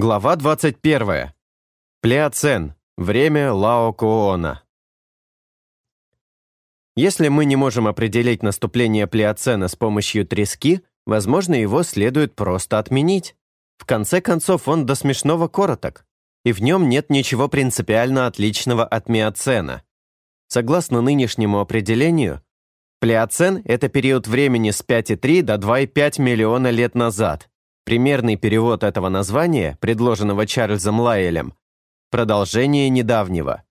Глава 21. Плеоцен. Время Лаокоона. Если мы не можем определить наступление плеоцена с помощью трески, возможно, его следует просто отменить. В конце концов, он до смешного короток, и в нем нет ничего принципиально отличного от миоцена. Согласно нынешнему определению, плеоцен — это период времени с 5,3 до 2,5 миллиона лет назад. Примерный перевод этого названия, предложенного Чарльзом Лайелем, продолжение недавнего.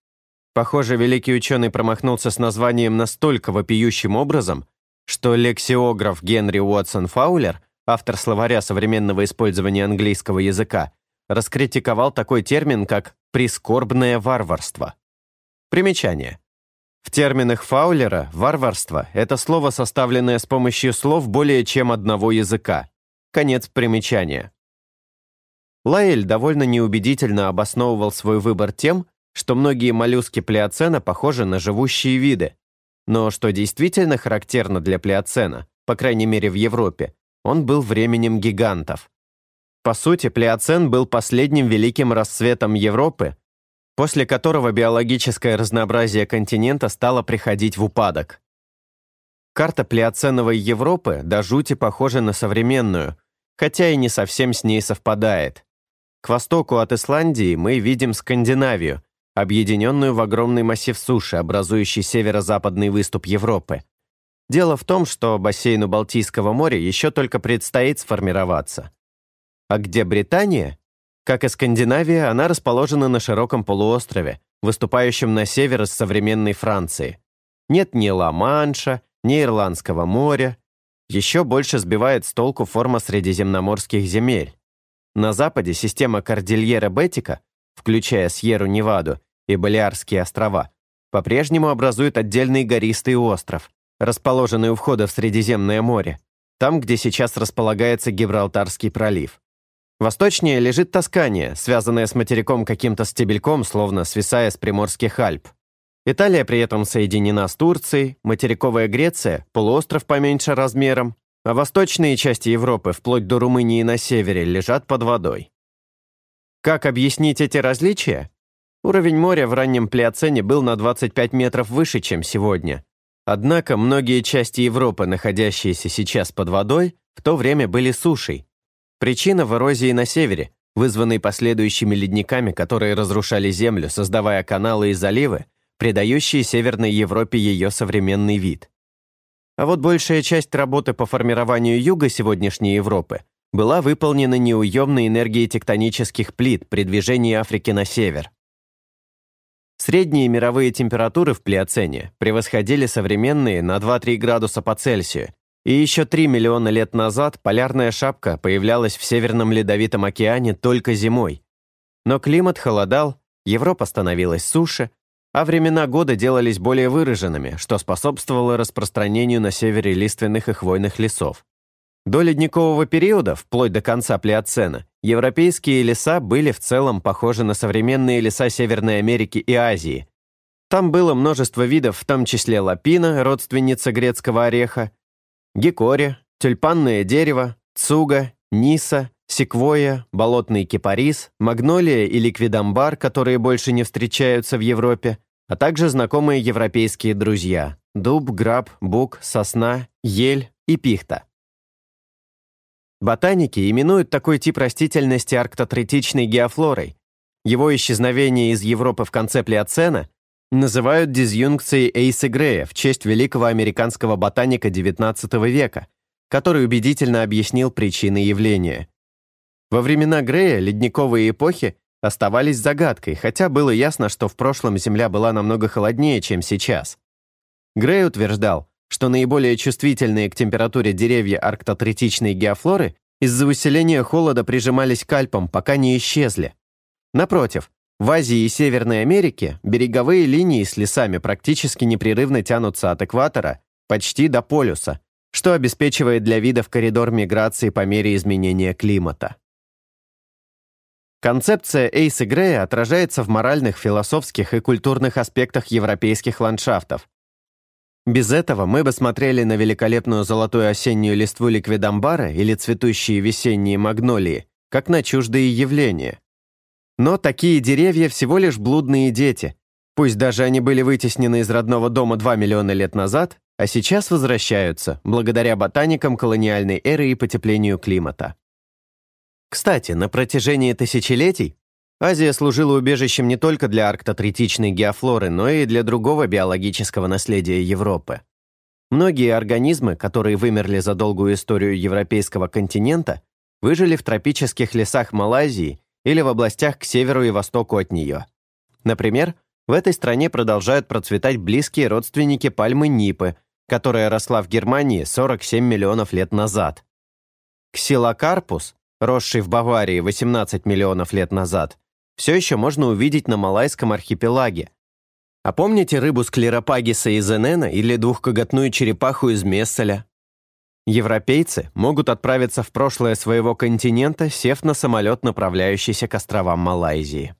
Похоже, великий ученый промахнулся с названием настолько вопиющим образом, что лексиограф Генри Уотсон Фаулер, автор словаря современного использования английского языка, раскритиковал такой термин, как «прискорбное варварство». Примечание. В терминах Фаулера «варварство» — это слово, составленное с помощью слов более чем одного языка. Конец примечания. Лаэль довольно неубедительно обосновывал свой выбор тем, что многие моллюски плеоцена похожи на живущие виды. Но что действительно характерно для плеоцена, по крайней мере в Европе, он был временем гигантов. По сути, плеоцен был последним великим расцветом Европы, после которого биологическое разнообразие континента стало приходить в упадок. Карта плеоценовой Европы до жути похожа на современную, хотя и не совсем с ней совпадает. К востоку от Исландии мы видим Скандинавию, объединенную в огромный массив суши, образующий северо-западный выступ Европы. Дело в том, что бассейну Балтийского моря еще только предстоит сформироваться. А где Британия? Как и Скандинавия, она расположена на широком полуострове, выступающем на север из современной Франции. Нет ни Ла-Манша, ни Ирландского моря. Еще больше сбивает с толку форма средиземноморских земель. На западе система Кордильера Бетика, включая Сьерру-Неваду и Балиарские острова, по-прежнему образует отдельный гористый остров, расположенный у входа в Средиземное море, там, где сейчас располагается Гибралтарский пролив. Восточнее лежит Тоскания, связанная с материком каким-то стебельком, словно свисая с Приморских Альп. Италия при этом соединена с Турцией, материковая Греция – полуостров поменьше размером, а восточные части Европы, вплоть до Румынии на севере, лежат под водой. Как объяснить эти различия? Уровень моря в раннем Плеоцене был на 25 метров выше, чем сегодня. Однако многие части Европы, находящиеся сейчас под водой, в то время были сушей. Причина в эрозии на севере, вызванной последующими ледниками, которые разрушали землю, создавая каналы и заливы, придающие Северной Европе ее современный вид. А вот большая часть работы по формированию юга сегодняшней Европы была выполнена неуемной энергией тектонических плит при движении Африки на север. Средние мировые температуры в Плеоцене превосходили современные на 2-3 градуса по Цельсию, и еще 3 миллиона лет назад полярная шапка появлялась в Северном Ледовитом океане только зимой. Но климат холодал, Европа становилась суше, а времена года делались более выраженными, что способствовало распространению на севере лиственных и хвойных лесов. До ледникового периода, вплоть до конца Плеоцена, европейские леса были в целом похожи на современные леса Северной Америки и Азии. Там было множество видов, в том числе лапина, родственница грецкого ореха, гекори, тюльпанное дерево, цуга, ниса, секвойя, болотный кипарис, магнолия и ликвидамбар, которые больше не встречаются в Европе, а также знакомые европейские друзья – дуб, граб, бук, сосна, ель и пихта. Ботаники именуют такой тип растительности арктотретичной геофлорой. Его исчезновение из Европы в конце Плеоцена называют дизъюнкцией Эйса Грея в честь великого американского ботаника XIX века, который убедительно объяснил причины явления. Во времена Грея ледниковые эпохи оставались загадкой, хотя было ясно, что в прошлом Земля была намного холоднее, чем сейчас. Грей утверждал, что наиболее чувствительные к температуре деревья арктотретичной геофлоры из-за усиления холода прижимались к Альпам, пока не исчезли. Напротив, в Азии и Северной Америке береговые линии с лесами практически непрерывно тянутся от экватора почти до полюса, что обеспечивает для видов коридор миграции по мере изменения климата. Концепция Эйса Грея отражается в моральных, философских и культурных аспектах европейских ландшафтов. Без этого мы бы смотрели на великолепную золотую осеннюю листву ликвидамбара или цветущие весенние магнолии как на чуждые явления. Но такие деревья всего лишь блудные дети. Пусть даже они были вытеснены из родного дома 2 миллиона лет назад, а сейчас возвращаются, благодаря ботаникам колониальной эры и потеплению климата. Кстати, на протяжении тысячелетий Азия служила убежищем не только для арктотритичной геофлоры, но и для другого биологического наследия Европы. Многие организмы, которые вымерли за долгую историю европейского континента, выжили в тропических лесах Малайзии или в областях к северу и востоку от нее. Например, в этой стране продолжают процветать близкие родственники пальмы Нипы, которая росла в Германии 47 миллионов лет назад. Ксилокарпус, росший в Баварии 18 миллионов лет назад, все еще можно увидеть на Малайском архипелаге, а помните рыбу склеропагиса из Энена или двухкоготную черепаху из Месселя? Европейцы могут отправиться в прошлое своего континента, сев на самолет, направляющийся к островам Малайзии.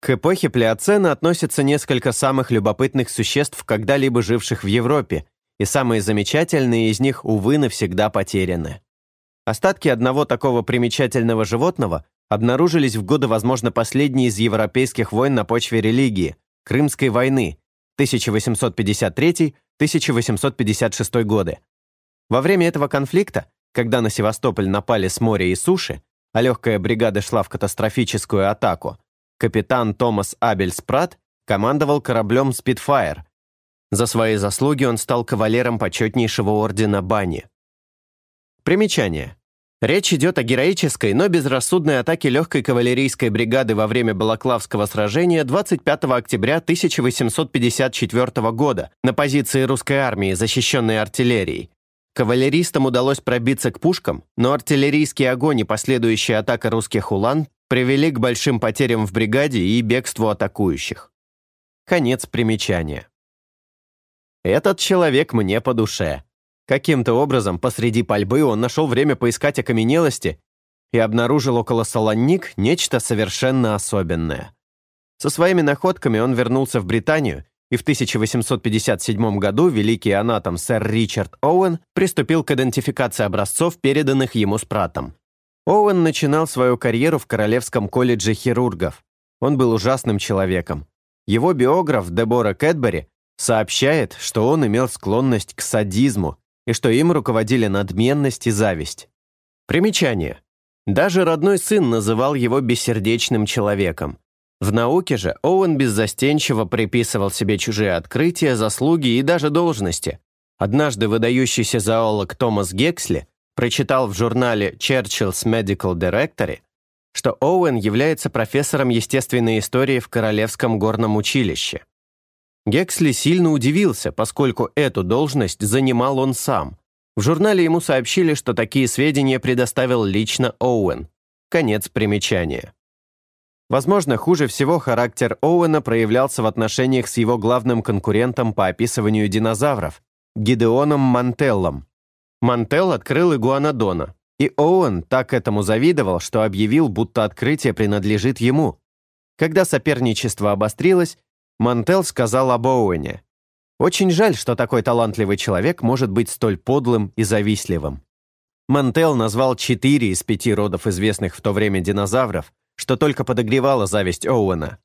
К эпохе Плеоцена относятся несколько самых любопытных существ, когда-либо живших в Европе, и самые замечательные из них, увы, навсегда потеряны. Остатки одного такого примечательного животного обнаружились в годы, возможно, последней из европейских войн на почве религии – Крымской войны 1853-1856 годы. Во время этого конфликта, когда на Севастополь напали с моря и суши, а легкая бригада шла в катастрофическую атаку, капитан Томас Абель Спрат командовал кораблем «Спитфайр». За свои заслуги он стал кавалером почетнейшего ордена Бани. Примечание. Речь идет о героической, но безрассудной атаке легкой кавалерийской бригады во время Балаклавского сражения 25 октября 1854 года на позиции русской армии, защищенной артиллерией. Кавалеристам удалось пробиться к пушкам, но артиллерийский огонь и последующая атака русских улан привели к большим потерям в бригаде и бегству атакующих. Конец примечания. Этот человек мне по душе. Каким-то образом посреди пальбы он нашел время поискать окаменелости и обнаружил около Солоник нечто совершенно особенное. Со своими находками он вернулся в Британию, и в 1857 году великий анатом сэр Ричард Оуэн приступил к идентификации образцов, переданных ему с пратом. Оуэн начинал свою карьеру в Королевском колледже хирургов. Он был ужасным человеком. Его биограф Дебора Кэтбери сообщает, что он имел склонность к садизму и что им руководили надменность и зависть. Примечание. Даже родной сын называл его бессердечным человеком. В науке же Оуэн беззастенчиво приписывал себе чужие открытия, заслуги и даже должности. Однажды выдающийся зоолог Томас Гексли прочитал в журнале Churchill's Medical Directory, что Оуэн является профессором естественной истории в Королевском горном училище. Гексли сильно удивился, поскольку эту должность занимал он сам. В журнале ему сообщили, что такие сведения предоставил лично Оуэн. Конец примечания. Возможно, хуже всего характер Оуэна проявлялся в отношениях с его главным конкурентом по описыванию динозавров – Гидеоном Мантеллом. Мантелл открыл игуанодона, и Оуэн так этому завидовал, что объявил, будто открытие принадлежит ему. Когда соперничество обострилось, Мантел сказал об Оуэне. «Очень жаль, что такой талантливый человек может быть столь подлым и завистливым». Мантел назвал четыре из пяти родов известных в то время динозавров, что только подогревало зависть Оуэна.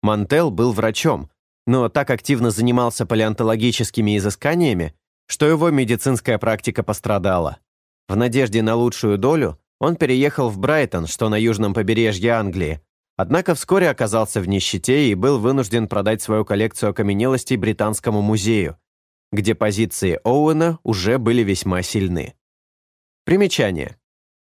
Мантел был врачом, но так активно занимался палеонтологическими изысканиями, что его медицинская практика пострадала. В надежде на лучшую долю он переехал в Брайтон, что на южном побережье Англии, Однако вскоре оказался в нищете и был вынужден продать свою коллекцию окаменелостей Британскому музею, где позиции Оуэна уже были весьма сильны. Примечание.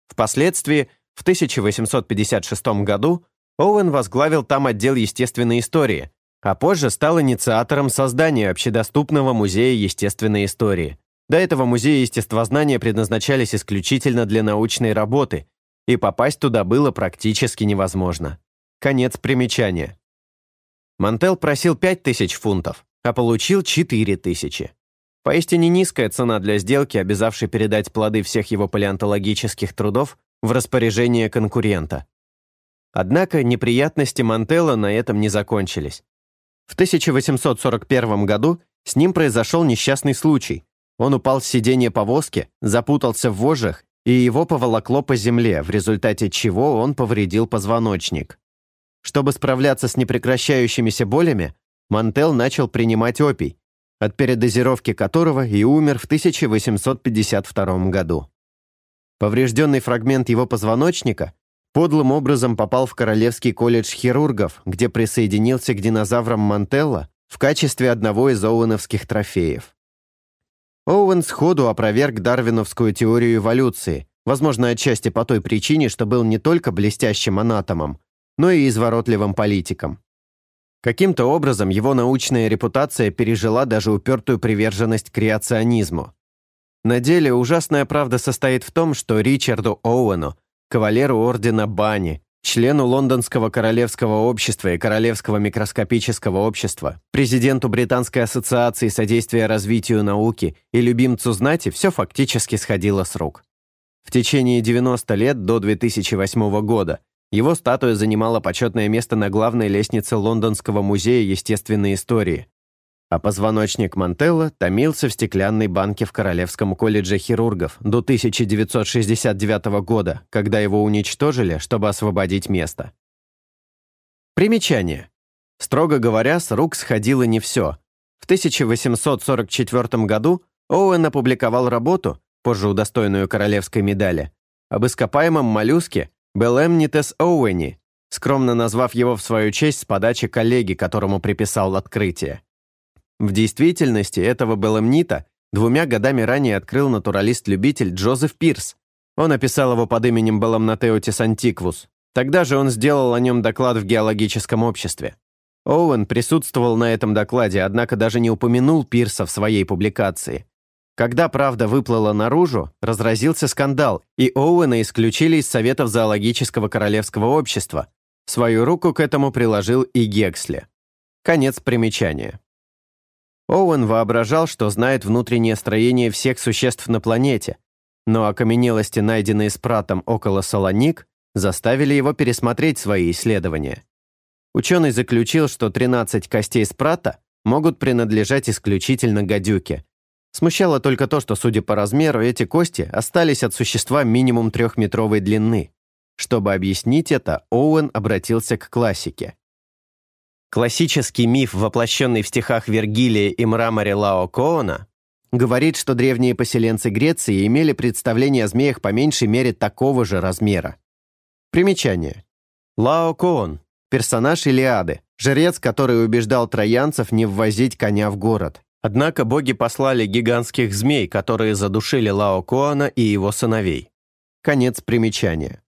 Впоследствии, в 1856 году, Оуэн возглавил там отдел естественной истории, а позже стал инициатором создания общедоступного музея естественной истории. До этого музеи естествознания предназначались исключительно для научной работы, и попасть туда было практически невозможно. Конец примечания. Мантел просил 5000 фунтов, а получил 4000. Поистине низкая цена для сделки, обязавшей передать плоды всех его палеонтологических трудов в распоряжение конкурента. Однако неприятности Мантелла на этом не закончились. В 1841 году с ним произошел несчастный случай. Он упал с сиденья повозки, запутался в вожжах и его поволокло по земле, в результате чего он повредил позвоночник. Чтобы справляться с непрекращающимися болями, Мантел начал принимать опий, от передозировки которого и умер в 1852 году. Поврежденный фрагмент его позвоночника подлым образом попал в Королевский колледж хирургов, где присоединился к динозаврам Мантелла в качестве одного из оуэновских трофеев. Оуэн сходу опроверг дарвиновскую теорию эволюции, возможно, отчасти по той причине, что был не только блестящим анатомом, но и изворотливым политиком. Каким-то образом его научная репутация пережила даже упертую приверженность креационизму. На деле ужасная правда состоит в том, что Ричарду Оуэну, кавалеру ордена Бани, члену Лондонского королевского общества и Королевского микроскопического общества, президенту Британской ассоциации содействия развитию науки и любимцу знати все фактически сходило с рук. В течение 90 лет до 2008 года его статуя занимала почетное место на главной лестнице Лондонского музея естественной истории, а позвоночник Мантелла томился в стеклянной банке в Королевском колледже хирургов до 1969 года, когда его уничтожили, чтобы освободить место. Примечание. Строго говоря, с рук сходило не все. В 1844 году Оуэн опубликовал работу, позже удостоенную королевской медали, об ископаемом моллюске Белемнитес Оуэни, скромно назвав его в свою честь с подачи коллеги, которому приписал открытие. В действительности этого белемнита двумя годами ранее открыл натуралист-любитель Джозеф Пирс. Он описал его под именем Беломнатеотис антиквус. Тогда же он сделал о нем доклад в геологическом обществе. Оуэн присутствовал на этом докладе, однако даже не упомянул Пирса в своей публикации. Когда правда выплыла наружу, разразился скандал, и Оуэна исключили из Советов зоологического королевского общества. Свою руку к этому приложил и Гексли. Конец примечания. Оуэн воображал, что знает внутреннее строение всех существ на планете, но окаменелости, найденные с пратом около Солоник, заставили его пересмотреть свои исследования. Ученый заключил, что 13 костей спрата могут принадлежать исключительно гадюке. Смущало только то, что, судя по размеру, эти кости остались от существа минимум трехметровой длины. Чтобы объяснить это, Оуэн обратился к классике. Классический миф, воплощенный в стихах Вергилия и мраморе Лао Коона, говорит, что древние поселенцы Греции имели представление о змеях по меньшей мере такого же размера. Примечание. Лао Коон – персонаж Илиады, жрец, который убеждал троянцев не ввозить коня в город. Однако боги послали гигантских змей, которые задушили Лао Коона и его сыновей. Конец примечания.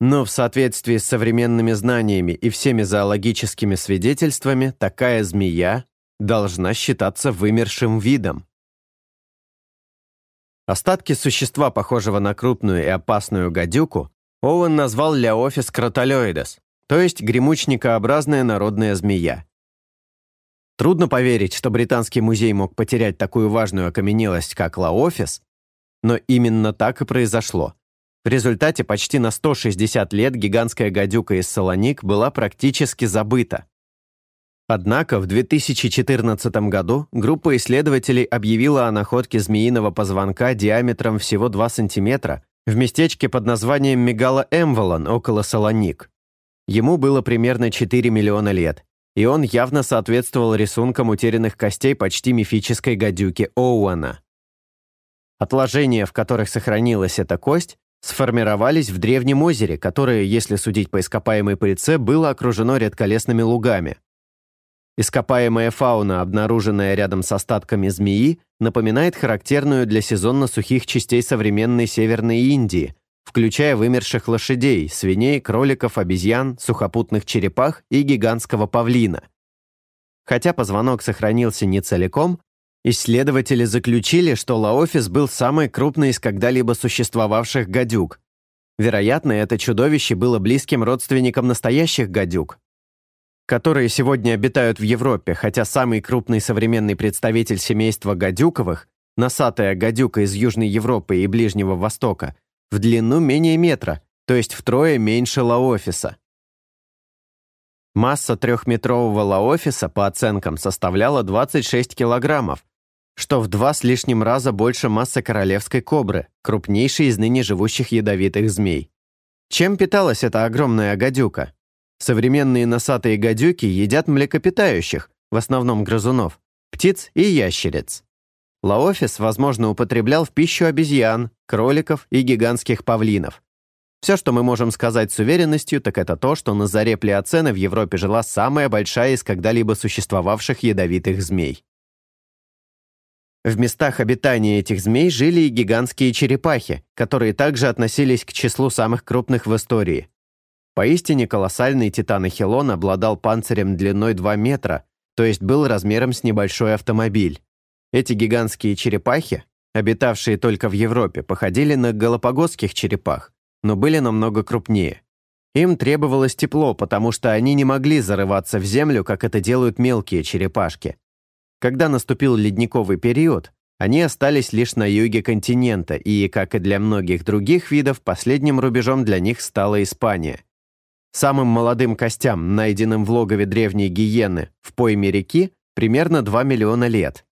Но в соответствии с современными знаниями и всеми зоологическими свидетельствами, такая змея должна считаться вымершим видом. Остатки существа, похожего на крупную и опасную гадюку, Оуэн назвал Леофис кротолоидес, то есть гремучникообразная народная змея. Трудно поверить, что Британский музей мог потерять такую важную окаменелость, как Лаофис, но именно так и произошло. В результате почти на 160 лет гигантская гадюка из Солоник была практически забыта. Однако в 2014 году группа исследователей объявила о находке змеиного позвонка диаметром всего 2 см в местечке под названием Мегала-Эмволон около Солоник. Ему было примерно 4 миллиона лет, и он явно соответствовал рисункам утерянных костей почти мифической гадюки Оуэна. Отложения, в которых сохранилась эта кость, сформировались в древнем озере, которое, если судить по ископаемой пыльце, было окружено редколесными лугами. Ископаемая фауна, обнаруженная рядом с остатками змеи, напоминает характерную для сезонно сухих частей современной Северной Индии, включая вымерших лошадей, свиней, кроликов, обезьян, сухопутных черепах и гигантского павлина. Хотя позвонок сохранился не целиком, Исследователи заключили, что Лаофис был самой крупной из когда-либо существовавших гадюк. Вероятно, это чудовище было близким родственником настоящих гадюк, которые сегодня обитают в Европе, хотя самый крупный современный представитель семейства гадюковых, носатая гадюка из Южной Европы и Ближнего Востока, в длину менее метра, то есть втрое меньше Лаофиса. Масса трехметрового Лаофиса, по оценкам, составляла 26 килограммов, что в два с лишним раза больше массы королевской кобры, крупнейшей из ныне живущих ядовитых змей. Чем питалась эта огромная гадюка? Современные носатые гадюки едят млекопитающих, в основном грызунов, птиц и ящериц. Лаофис, возможно, употреблял в пищу обезьян, кроликов и гигантских павлинов. Все, что мы можем сказать с уверенностью, так это то, что на заре плеоцена в Европе жила самая большая из когда-либо существовавших ядовитых змей. В местах обитания этих змей жили и гигантские черепахи, которые также относились к числу самых крупных в истории. Поистине колоссальный титан-эхилон обладал панцирем длиной 2 метра, то есть был размером с небольшой автомобиль. Эти гигантские черепахи, обитавшие только в Европе, походили на галапагосских черепах, но были намного крупнее. Им требовалось тепло, потому что они не могли зарываться в землю, как это делают мелкие черепашки. Когда наступил ледниковый период, они остались лишь на юге континента, и, как и для многих других видов, последним рубежом для них стала Испания – Самым молодым костям, найденным в логове древней гиены в пойме реки, примерно 2 миллиона лет.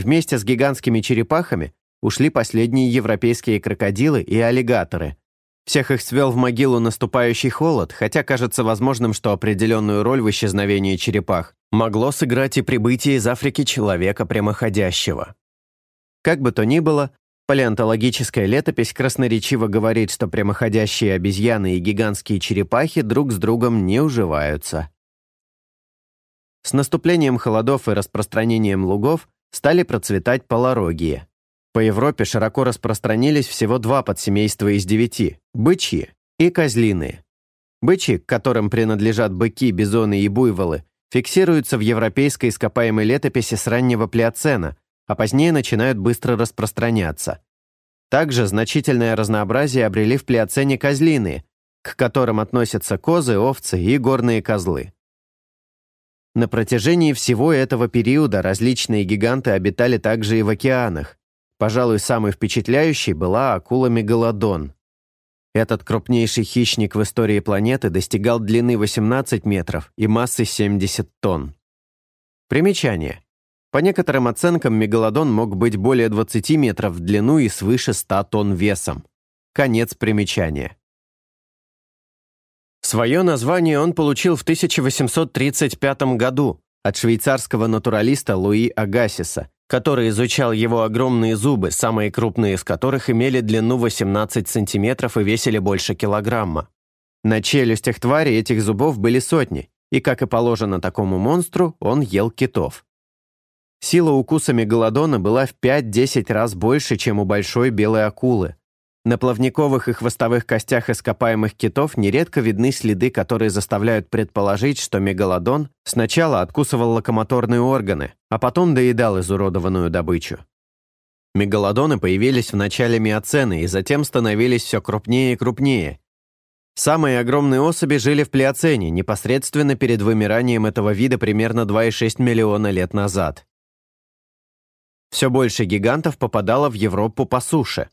Вместе с гигантскими черепахами ушли последние европейские крокодилы и аллигаторы. Всех их свел в могилу наступающий холод, хотя кажется возможным, что определенную роль в исчезновении черепах могло сыграть и прибытие из Африки человека прямоходящего. Как бы то ни было, Палеонтологическая летопись красноречиво говорит, что прямоходящие обезьяны и гигантские черепахи друг с другом не уживаются. С наступлением холодов и распространением лугов стали процветать полорогие. По Европе широко распространились всего два подсемейства из девяти – бычьи и козлиные. Бычьи, к которым принадлежат быки, бизоны и буйволы, фиксируются в европейской ископаемой летописи с раннего плеоцена, а позднее начинают быстро распространяться. Также значительное разнообразие обрели в плеоцене козлины, к которым относятся козы, овцы и горные козлы. На протяжении всего этого периода различные гиганты обитали также и в океанах. Пожалуй, самой впечатляющей была акула-мегалодон. Этот крупнейший хищник в истории планеты достигал длины 18 метров и массы 70 тонн. Примечание. По некоторым оценкам, мегалодон мог быть более 20 метров в длину и свыше 100 тонн весом. Конец примечания. Свое название он получил в 1835 году от швейцарского натуралиста Луи Агасиса, который изучал его огромные зубы, самые крупные из которых имели длину 18 сантиметров и весили больше килограмма. На челюстях твари этих зубов были сотни, и, как и положено такому монстру, он ел китов. Сила укуса мегалодона была в 5-10 раз больше, чем у большой белой акулы. На плавниковых и хвостовых костях ископаемых китов нередко видны следы, которые заставляют предположить, что мегалодон сначала откусывал локомоторные органы, а потом доедал изуродованную добычу. Мегалодоны появились в начале миоцена и затем становились все крупнее и крупнее. Самые огромные особи жили в плеоцене, непосредственно перед вымиранием этого вида примерно 2,6 миллиона лет назад. Все больше гигантов попадало в Европу по суше.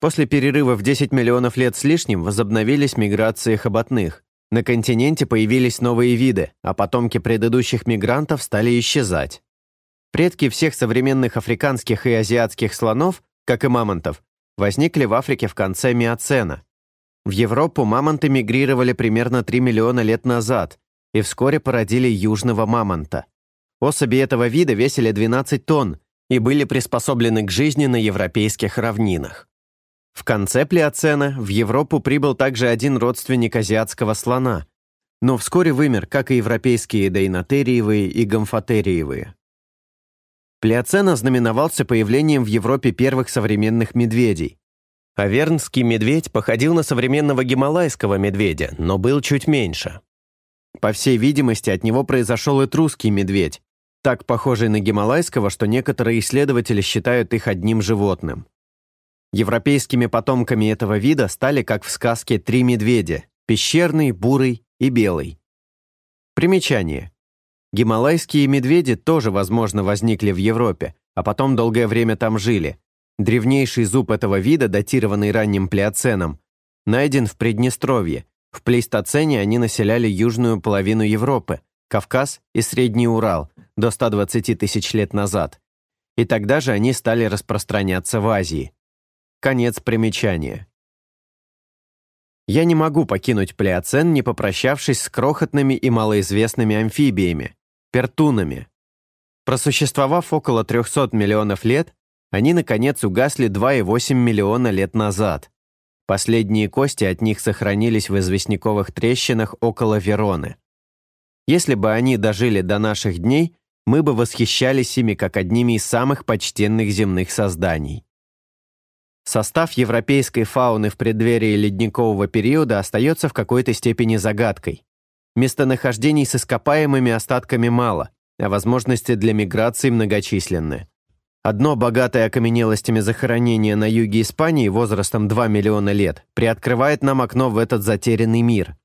После перерыва в 10 миллионов лет с лишним возобновились миграции хоботных. На континенте появились новые виды, а потомки предыдущих мигрантов стали исчезать. Предки всех современных африканских и азиатских слонов, как и мамонтов, возникли в Африке в конце Миоцена. В Европу мамонты мигрировали примерно 3 миллиона лет назад и вскоре породили южного мамонта. Особи этого вида весили 12 тонн, и были приспособлены к жизни на европейских равнинах. В конце плеоцена в Европу прибыл также один родственник азиатского слона, но вскоре вымер, как и европейские дейнотериевые и гомфотериевые. Плеоцен ознаменовался появлением в Европе первых современных медведей. Авернский медведь походил на современного гималайского медведя, но был чуть меньше. По всей видимости, от него произошел этрусский медведь, так похожий на гималайского, что некоторые исследователи считают их одним животным. Европейскими потомками этого вида стали, как в сказке, три медведя – пещерный, бурый и белый. Примечание. Гималайские медведи тоже, возможно, возникли в Европе, а потом долгое время там жили. Древнейший зуб этого вида, датированный ранним плеоценом, найден в Приднестровье. В плейстоцене они населяли южную половину Европы, Кавказ и Средний Урал до 120 тысяч лет назад и тогда же они стали распространяться в Азии. Конец примечания. Я не могу покинуть Плеоцен, не попрощавшись с крохотными и малоизвестными амфибиями, пертунами. Просуществовав около 300 миллионов лет, они, наконец, угасли 2,8 миллиона лет назад. Последние кости от них сохранились в известняковых трещинах около Вероны. Если бы они дожили до наших дней, мы бы восхищались ими как одними из самых почтенных земных созданий. Состав европейской фауны в преддверии ледникового периода остается в какой-то степени загадкой. Местонахождений с ископаемыми остатками мало, а возможности для миграции многочисленны. Одно богатое окаменелостями захоронение на юге Испании возрастом 2 миллиона лет приоткрывает нам окно в этот затерянный мир.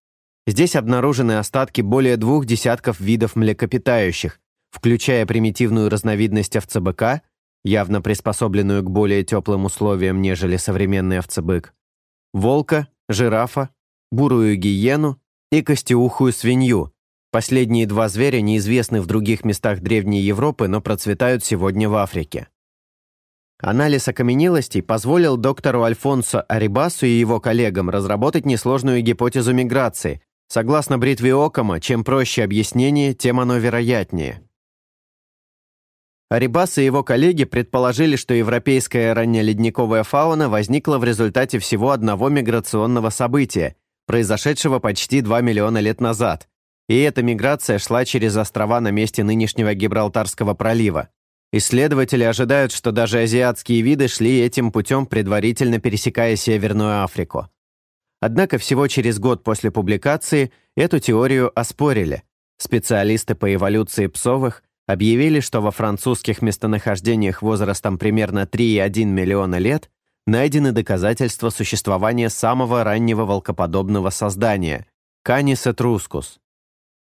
Здесь обнаружены остатки более двух десятков видов млекопитающих, включая примитивную разновидность овцебыка – явно приспособленную к более теплым условиям, нежели современный овцебык, волка, жирафа, бурую гиену и костеухую свинью. Последние два зверя неизвестны в других местах Древней Европы, но процветают сегодня в Африке. Анализ окаменелостей позволил доктору Альфонсо Арибасу и его коллегам разработать несложную гипотезу миграции. Согласно бритве Окама, чем проще объяснение, тем оно вероятнее. Арибас и его коллеги предположили, что европейская раннеледниковая фауна возникла в результате всего одного миграционного события, произошедшего почти 2 миллиона лет назад. И эта миграция шла через острова на месте нынешнего Гибралтарского пролива. Исследователи ожидают, что даже азиатские виды шли этим путем, предварительно пересекая Северную Африку. Однако всего через год после публикации эту теорию оспорили. Специалисты по эволюции псовых объявили, что во французских местонахождениях возрастом примерно 3,1 миллиона лет найдены доказательства существования самого раннего волкоподобного создания – Canis etruscus.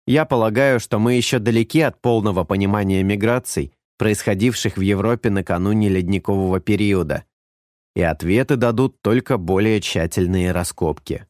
Я полагаю, что мы еще далеки от полного понимания миграций, происходивших в Европе накануне ледникового периода, и ответы дадут только более тщательные раскопки.